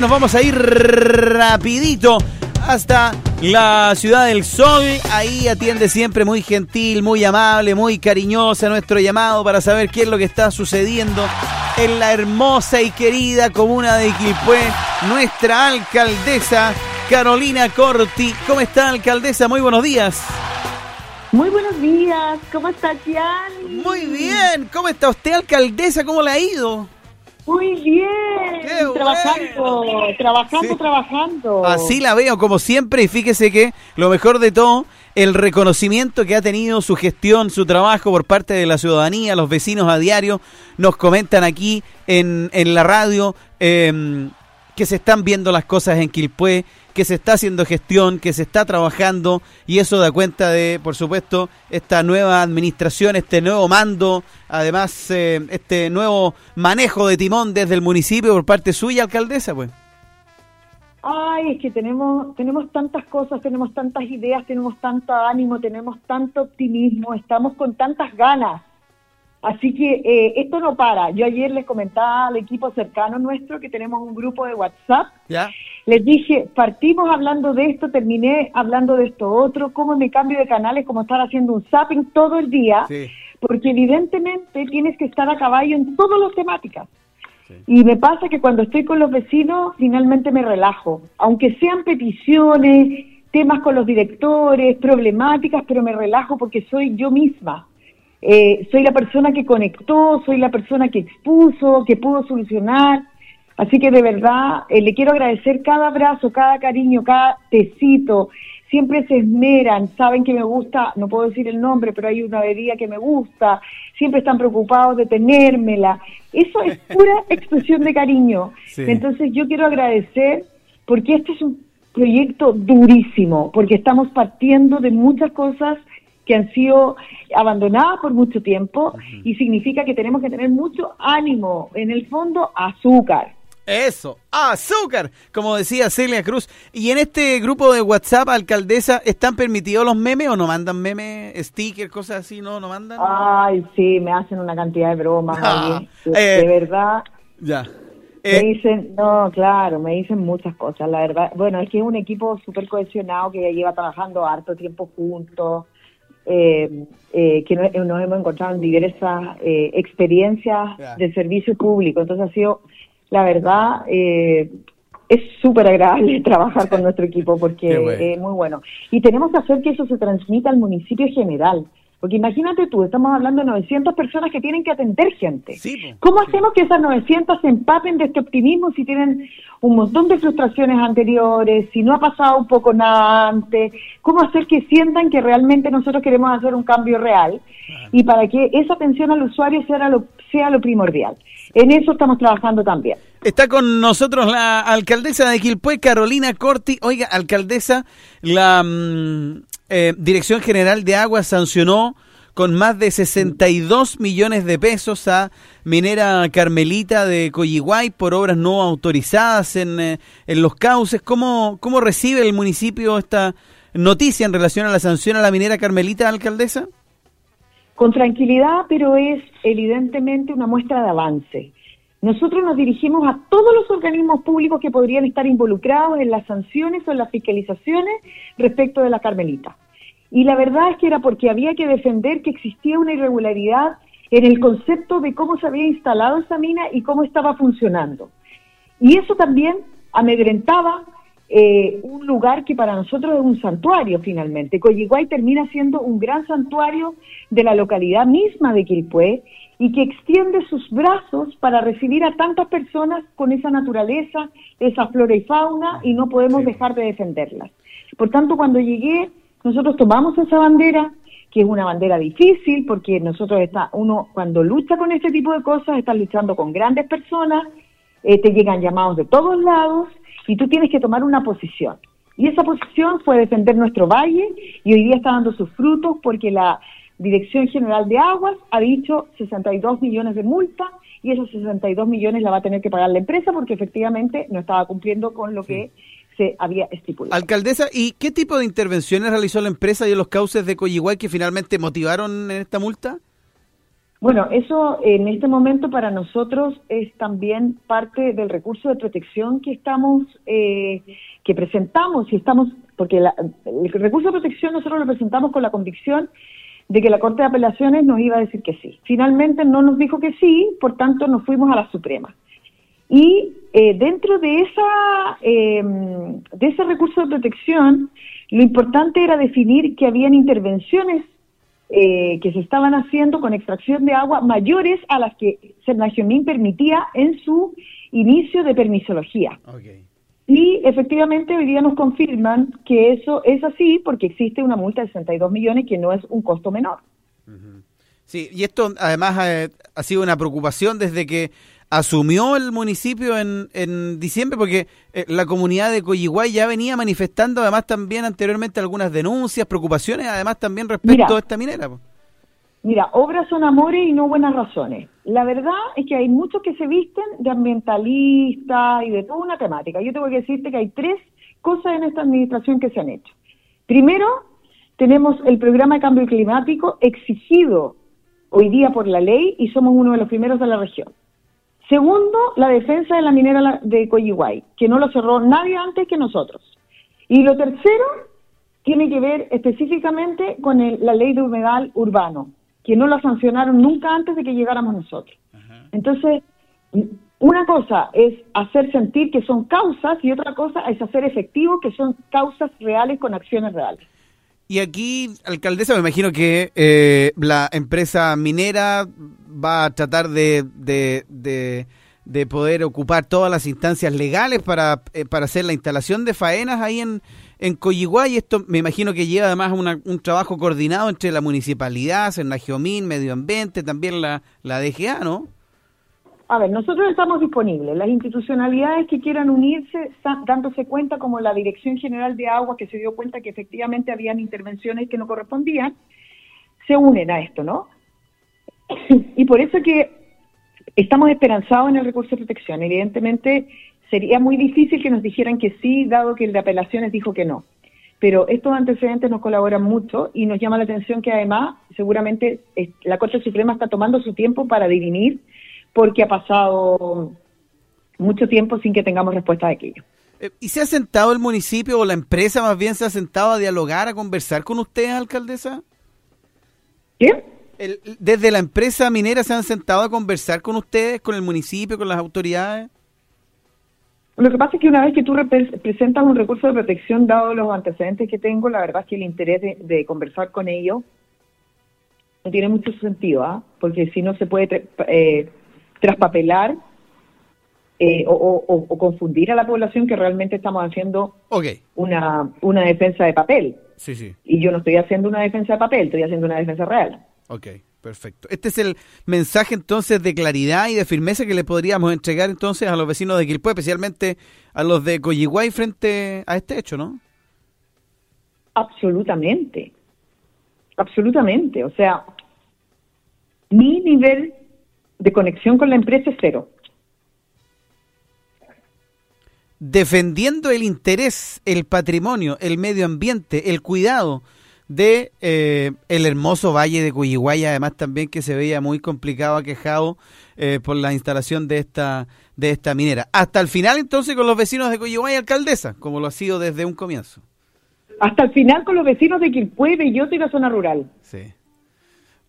Nos vamos a ir rapidito hasta la Ciudad del Sol. Ahí atiende siempre muy gentil, muy amable, muy cariñosa nuestro llamado para saber qué es lo que está sucediendo en la hermosa y querida comuna de Quilpué. Nuestra alcaldesa Carolina Corti. ¿Cómo está, alcaldesa? Muy buenos días. Muy buenos días. ¿Cómo está, Tian? Muy bien. ¿Cómo está usted, alcaldesa? ¿Cómo le ha ido? Muy bien, trabajando, trabajando, trabajando. Así la veo, como siempre, y fíjese que lo mejor de todo, el reconocimiento que ha tenido su gestión, su trabajo por parte de la ciudadanía, los vecinos a diario, nos comentan aquí en, en la radio. Eh, que se están viendo las cosas en Quilpué, que se está haciendo gestión, que se está trabajando y eso da cuenta de, por supuesto, esta nueva administración, este nuevo mando, además eh, este nuevo manejo de timón desde el municipio por parte suya, alcaldesa, pues. Ay, es que tenemos tenemos tantas cosas, tenemos tantas ideas, tenemos tanto ánimo, tenemos tanto optimismo, estamos con tantas ganas Así que eh, esto no para. Yo ayer les comentaba al equipo cercano nuestro que tenemos un grupo de WhatsApp. ¿Ya? Les dije, partimos hablando de esto, terminé hablando de esto otro, cómo me cambio de canales, como estar haciendo un zapping todo el día, porque evidentemente tienes que estar a caballo en todas las temáticas. Y me pasa que cuando estoy con los vecinos, finalmente me relajo, aunque sean peticiones, temas con los directores, problemáticas, pero me relajo porque soy yo misma. Eh, soy la persona que conectó, soy la persona que expuso, que pudo solucionar. Así que de verdad eh, le quiero agradecer cada abrazo, cada cariño, cada tecito. Siempre se esmeran, saben que me gusta, no puedo decir el nombre, pero hay una bebida que me gusta. Siempre están preocupados de tenérmela. Eso es pura expresión de cariño. Entonces yo quiero agradecer porque este es un proyecto durísimo, porque estamos partiendo de muchas cosas que han sido abandonadas por mucho tiempo y significa que tenemos que tener mucho ánimo, en el fondo, azúcar. Eso, azúcar, como decía Celia Cruz. Y en este grupo de WhatsApp, alcaldesa, ¿están permitidos los memes o no mandan memes, stickers, cosas así? ¿No, no mandan? Ay, sí, me hacen una cantidad de bromas. Ah, de, eh, verdad. Ya. Me eh, dicen, no, claro, me dicen muchas cosas, la verdad. Bueno, es que es un equipo súper cohesionado que ya lleva trabajando harto tiempo juntos eh, eh, que nos, hemos encontrado en diversas eh, experiencias de servicio público. Entonces ha sido, la verdad, eh, es súper agradable trabajar con nuestro equipo porque es muy bueno. Y tenemos que hacer que eso se transmita al municipio general. Porque imagínate tú, estamos hablando de 900 personas que tienen que atender gente. ¿Cómo hacemos que esas 900 se empapen de este optimismo si tienen un montón de frustraciones anteriores, si no ha pasado un poco nada antes? ¿Cómo hacer que sientan que realmente nosotros queremos hacer un cambio real? Y para que esa atención al usuario sea lo, sea lo primordial. En eso estamos trabajando también. Está con nosotros la alcaldesa de Quilpué, Carolina Corti. Oiga, alcaldesa, la mm, eh, Dirección General de Aguas sancionó con más de 62 millones de pesos a Minera Carmelita de Coyiguay por obras no autorizadas en, eh, en los cauces. ¿Cómo, ¿Cómo recibe el municipio esta noticia en relación a la sanción a la Minera Carmelita, alcaldesa? Con tranquilidad, pero es evidentemente una muestra de avance. Nosotros nos dirigimos a todos los organismos públicos que podrían estar involucrados en las sanciones o en las fiscalizaciones respecto de la Carmelita. Y la verdad es que era porque había que defender que existía una irregularidad en el concepto de cómo se había instalado esa mina y cómo estaba funcionando. Y eso también amedrentaba eh, un lugar que para nosotros es un santuario finalmente. Coyiguay termina siendo un gran santuario de la localidad misma de Quilpué y que extiende sus brazos para recibir a tantas personas con esa naturaleza, esa flora y fauna y no podemos dejar de defenderlas. Por tanto, cuando llegué, nosotros tomamos esa bandera, que es una bandera difícil porque nosotros está, uno cuando lucha con este tipo de cosas, está luchando con grandes personas, eh, te llegan llamados de todos lados y tú tienes que tomar una posición. Y esa posición fue defender nuestro valle y hoy día está dando sus frutos porque la Dirección General de Aguas ha dicho 62 millones de multa y esos 62 millones la va a tener que pagar la empresa porque efectivamente no estaba cumpliendo con lo que se había estipulado. Alcaldesa, ¿y qué tipo de intervenciones realizó la empresa y en los cauces de Coyiguay que finalmente motivaron esta multa? Bueno, eso en este momento para nosotros es también parte del recurso de protección que estamos, eh, que presentamos y estamos, porque el recurso de protección nosotros lo presentamos con la convicción de que la Corte de Apelaciones nos iba a decir que sí. Finalmente no nos dijo que sí, por tanto nos fuimos a la Suprema. Y eh, dentro de, esa, em, de ese recurso de protección, lo importante era definir que habían intervenciones eh, que se estaban haciendo con extracción de agua mayores a las que Cernagiomín permitía en su inicio de permisología. Y efectivamente hoy día nos confirman que eso es así porque existe una multa de 62 millones que no es un costo menor. Sí, y esto además eh, ha sido una preocupación desde que asumió el municipio en, en diciembre porque eh, la comunidad de Coyiguay ya venía manifestando además también anteriormente algunas denuncias, preocupaciones, además también respecto a esta minera. Mira, obras son amores y no buenas razones. La verdad es que hay muchos que se visten de ambientalistas y de toda una temática. Yo tengo que decirte que hay tres cosas en esta administración que se han hecho. Primero, tenemos el programa de cambio climático exigido hoy día por la ley y somos uno de los primeros de la región. Segundo, la defensa de la minera de Coyihuay, que no lo cerró nadie antes que nosotros. Y lo tercero tiene que ver específicamente con la ley de humedal urbano, que no la sancionaron nunca antes de que llegáramos nosotros. Entonces, una cosa es hacer sentir que son causas y otra cosa es hacer efectivo que son causas reales con acciones reales. Y aquí, alcaldesa, me imagino que eh, la empresa minera va a tratar de, de, poder ocupar todas las instancias legales para, eh, para hacer la instalación de faenas ahí en, en Coyiguay. Esto me imagino que lleva además un trabajo coordinado entre la municipalidad, Geomín, Medio Ambiente, también la, la DGA, ¿no? A ver, nosotros estamos disponibles. Las institucionalidades que quieran unirse, dándose cuenta como la Dirección General de Agua, que se dio cuenta que efectivamente habían intervenciones que no correspondían, se unen a esto, ¿no? Y por eso que estamos esperanzados en el recurso de protección. Evidentemente, sería muy difícil que nos dijeran que sí, dado que el de apelaciones dijo que no. Pero estos antecedentes nos colaboran mucho y nos llama la atención que además, seguramente, la Corte Suprema está tomando su tiempo para dirimir porque ha pasado mucho tiempo sin que tengamos respuesta de aquello. Eh, ¿Y se ha sentado el municipio o la empresa más bien se ha sentado a dialogar, a conversar con usted, alcaldesa? ¿Qué? ¿Desde la empresa minera se han sentado a conversar con ustedes, con el municipio, con las autoridades? Lo que pasa es que una vez que tú presentas un recurso de protección, dado los antecedentes que tengo, la verdad es que el interés de, conversar con ellos no tiene mucho sentido, ¿ah? porque si no se puede eh, traspapelar eh, o, confundir a la población que realmente estamos haciendo una, una defensa de papel. Sí, sí. Y yo no estoy haciendo una defensa de papel, estoy haciendo una defensa real. Ok, perfecto. Este es el mensaje entonces de claridad y de firmeza que le podríamos entregar entonces a los vecinos de Quilpué, especialmente a los de Coyiguay frente a este hecho, ¿no? Absolutamente. Absolutamente. O sea, mi nivel de conexión con la empresa es cero. Defendiendo el interés, el patrimonio, el medio ambiente, el cuidado de eh, el hermoso valle de Cuyiguay, además también que se veía muy complicado, aquejado eh, por la instalación de esta de esta minera. Hasta el final entonces con los vecinos de Cuyiguay, alcaldesa, como lo ha sido desde un comienzo. Hasta el final con los vecinos de Quilpué, Belloto y la zona rural. Sí.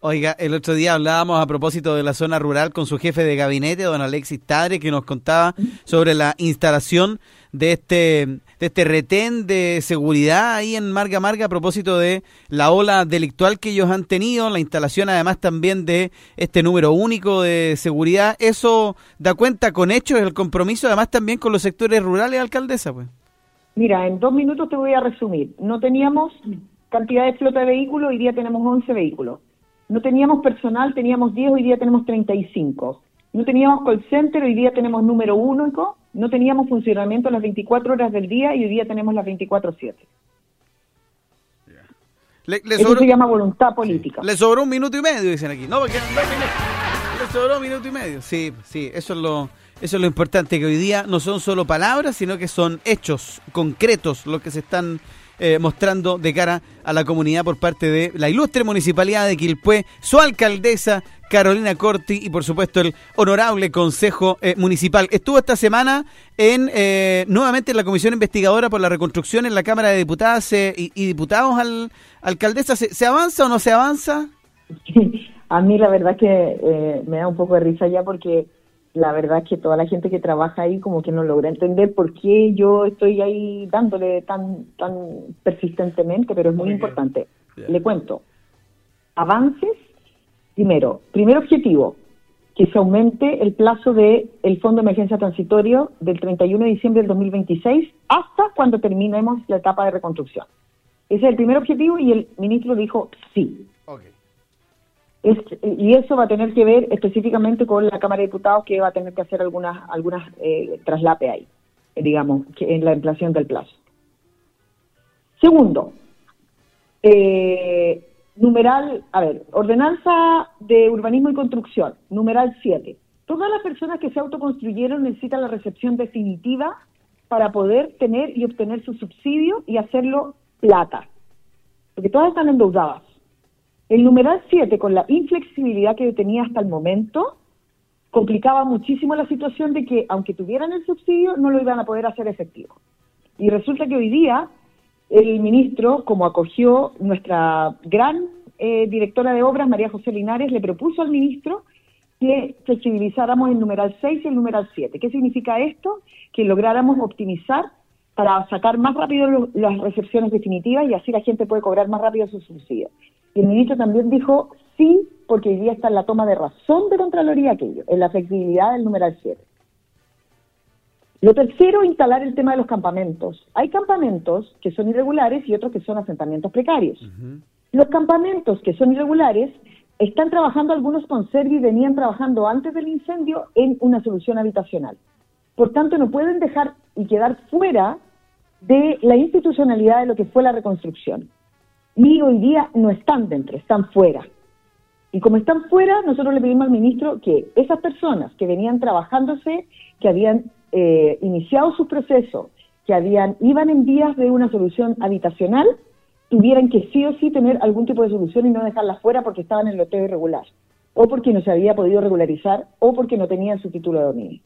Oiga, el otro día hablábamos a propósito de la zona rural con su jefe de gabinete, don Alexis Tadre, que nos contaba sobre la instalación de este, de este retén de seguridad ahí en Marga Marga a propósito de la ola delictual que ellos han tenido, la instalación además también de este número único de seguridad. ¿Eso da cuenta con hechos el compromiso además también con los sectores rurales, alcaldesa? pues? Mira, en dos minutos te voy a resumir. No teníamos cantidad de flota de vehículos, hoy día tenemos 11 vehículos no teníamos personal, teníamos 10, hoy día tenemos 35. No teníamos call center, hoy día tenemos número único. No teníamos funcionamiento las 24 horas del día y hoy día tenemos las 24-7. Eso se llama voluntad política. Le sobró un minuto y medio, dicen aquí. No, porque le sobró un minuto y medio. Sí, sí, eso es lo, eso es lo importante, que hoy día no son solo palabras, sino que son hechos concretos los que se están eh, mostrando de cara a la comunidad por parte de la ilustre municipalidad de Quilpué, su alcaldesa Carolina Corti y por supuesto el honorable Consejo eh, Municipal. Estuvo esta semana en eh, nuevamente en la Comisión Investigadora por la Reconstrucción en la Cámara de Diputadas y, Diputados. Al, alcaldesa, ¿se, avanza o no se avanza? A mí la verdad que me da un poco de risa ya porque la verdad es que toda la gente que trabaja ahí como que no logra entender por qué yo estoy ahí dándole tan tan persistentemente, pero es muy, importante. Le cuento. Avances, primero, primer objetivo, que se aumente el plazo del el Fondo de Emergencia Transitorio del 31 de diciembre del 2026 hasta cuando terminemos la etapa de reconstrucción. Ese es el primer objetivo y el ministro dijo sí y eso va a tener que ver específicamente con la Cámara de Diputados que va a tener que hacer algunas algunas eh, traslape ahí, eh, digamos, que en la inflación del plazo. Segundo, eh, numeral, a ver, ordenanza de urbanismo y construcción, numeral 7. Todas las personas que se autoconstruyeron necesitan la recepción definitiva para poder tener y obtener su subsidio y hacerlo plata, porque todas están endeudadas. El numeral 7, con la inflexibilidad que tenía hasta el momento, complicaba muchísimo la situación de que, aunque tuvieran el subsidio, no lo iban a poder hacer efectivo. Y resulta que hoy día el ministro, como acogió nuestra gran eh, directora de obras, María José Linares, le propuso al ministro que flexibilizáramos el numeral 6 y el numeral 7. ¿Qué significa esto? Que lográramos optimizar para sacar más rápido las recepciones definitivas y así la gente puede cobrar más rápido su subsidio. Y el ministro también dijo sí, porque hoy día está en la toma de razón de Contraloría aquello, en la flexibilidad del numeral 7. Lo tercero, instalar el tema de los campamentos. Hay campamentos que son irregulares y otros que son asentamientos precarios. Los campamentos que son irregulares están trabajando algunos con y venían trabajando antes del incendio en una solución habitacional. Por tanto, no pueden dejar y quedar fuera de la institucionalidad de lo que fue la reconstrucción y hoy día no están dentro, están fuera. Y como están fuera, nosotros le pedimos al ministro que esas personas que venían trabajándose, que habían eh, iniciado su proceso, que habían iban en vías de una solución habitacional, tuvieran que sí o sí tener algún tipo de solución y no dejarlas fuera porque estaban en el loteo irregular, o porque no se había podido regularizar, o porque no tenían su título de dominio.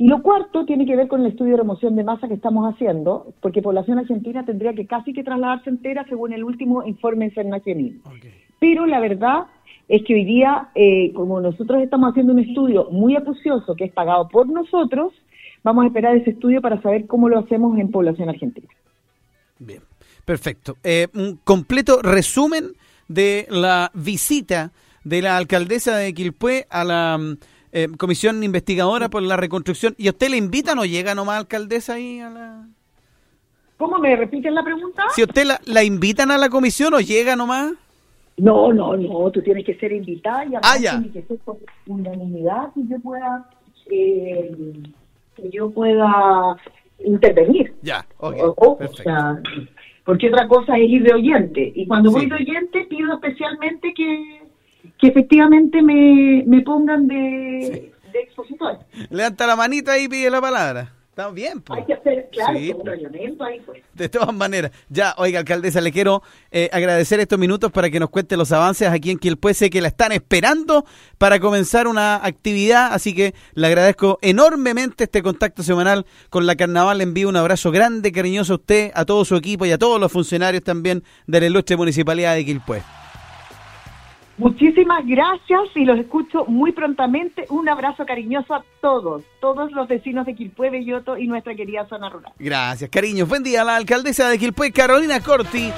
Y lo cuarto tiene que ver con el estudio de remoción de masa que estamos haciendo, porque población argentina tendría que casi que trasladarse entera según el último informe internacional. Pero la verdad es que hoy día, eh, como nosotros estamos haciendo un estudio muy acucioso que es pagado por nosotros, vamos a esperar ese estudio para saber cómo lo hacemos en población argentina. Bien, perfecto. Eh, un completo resumen de la visita de la alcaldesa de Quilpué a la eh, comisión investigadora por la reconstrucción. ¿Y a usted le invitan o llega nomás alcaldesa ahí a la...? ¿Cómo me repiten la pregunta? Si usted la, la invitan a la comisión o llega nomás. No, no, no, tú tienes que ser invitada y además ah, que ser por unanimidad que yo pueda, eh, que yo pueda intervenir. Ya, o, sea, porque otra cosa es ir de oyente. Y cuando voy de oyente pido especialmente que que efectivamente me, me pongan de, de expositor. Levanta la manita y pide la palabra. Está bien, pues. Hay que hacer, claro, pues. ahí, pues. De todas maneras. Ya, oiga, alcaldesa, le quiero eh, agradecer estos minutos para que nos cuente los avances aquí en Quilpue. Sé que la están esperando para comenzar una actividad, así que le agradezco enormemente este contacto semanal con la Carnaval. Le envío un abrazo grande, cariñoso a usted, a todo su equipo y a todos los funcionarios también de la ilustre Municipalidad de Quilpue. Muchísimas gracias y los escucho muy prontamente. Un abrazo cariñoso a todos, todos los vecinos de Quilpué, Belloto y nuestra querida zona rural. Gracias, cariños. Buen día a la alcaldesa de Quilpué, Carolina Corti.